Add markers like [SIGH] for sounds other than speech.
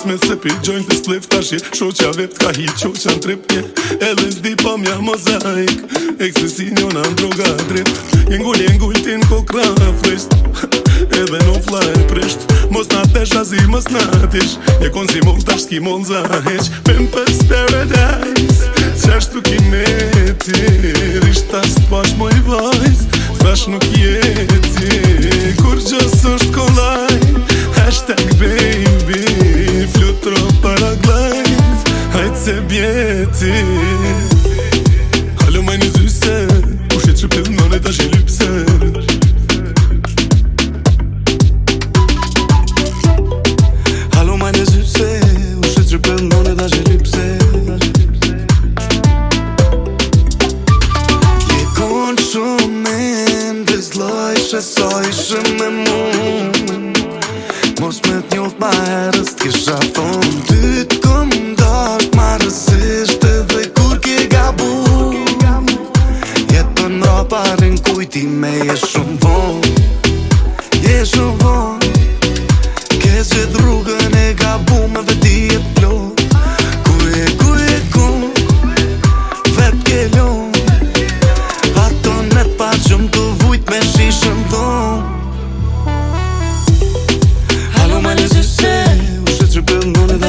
Mos me sepi, gjojnë të slif të Shoqa vet ka hi, qoqa në trip tje LSD pa mja mozaik E kësë në droga drit Një ngull, një ngull ti në kokra frisht [LAUGHS] Edhe në fla e prisht Mos në të shazi, mos në atish Një konë si mon të shki mon za heq Pimpës paradise Qa është kime ti Rish të pash moj Thash nuk jeti Kur gjës është kolaj Halumaj në zyse, u shetës rëpëllë në nënda që një lipsë Halumaj në zyse, u shetës rëpëllë në nënda që një lipsë Je konë shumë e në